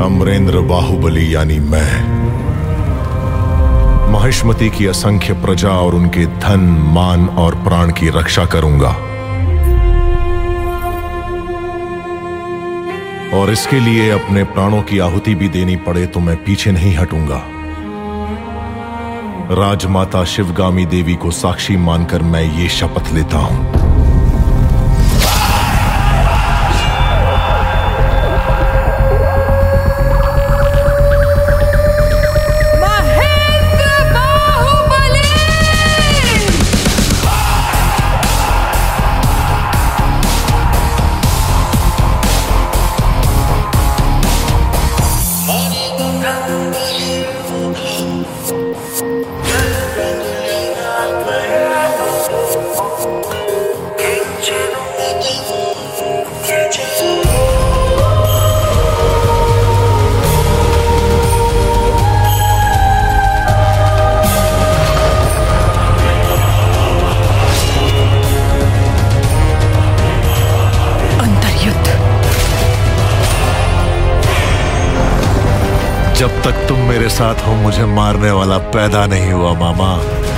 अमरेंद्र बाहुबली यानी मैं। महिष्मति की असंख्य प्रजा और उनके धन, मान और प्राण की रक्षा करूँगा। और इसके लिए अपने प्राणों की आहुति भी देनी पड़े तो मैं पीछे नहीं हटूँगा। राजमाता शिवगामी देवी को साक्षी मानकर मैं ये शपथ लेता हूँ। Música जब तक तुम मेरे साथ हो मुझे मारने वाला पैदा नहीं हुआ मामा।